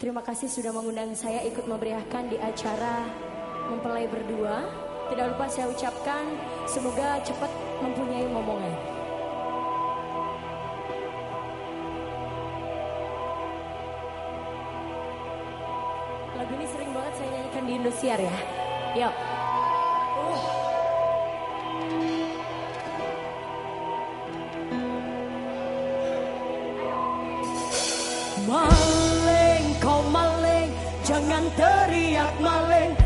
Terima kasih sudah mengundang saya ikut memberiakan di acara mempelai berdua. Tidak lupa saya ucapkan semoga cepat mempunyai momongan. Lagu ini sering banget saya nyanyikan di Indosiar ya. Yuk. Maling Jangan teriak maling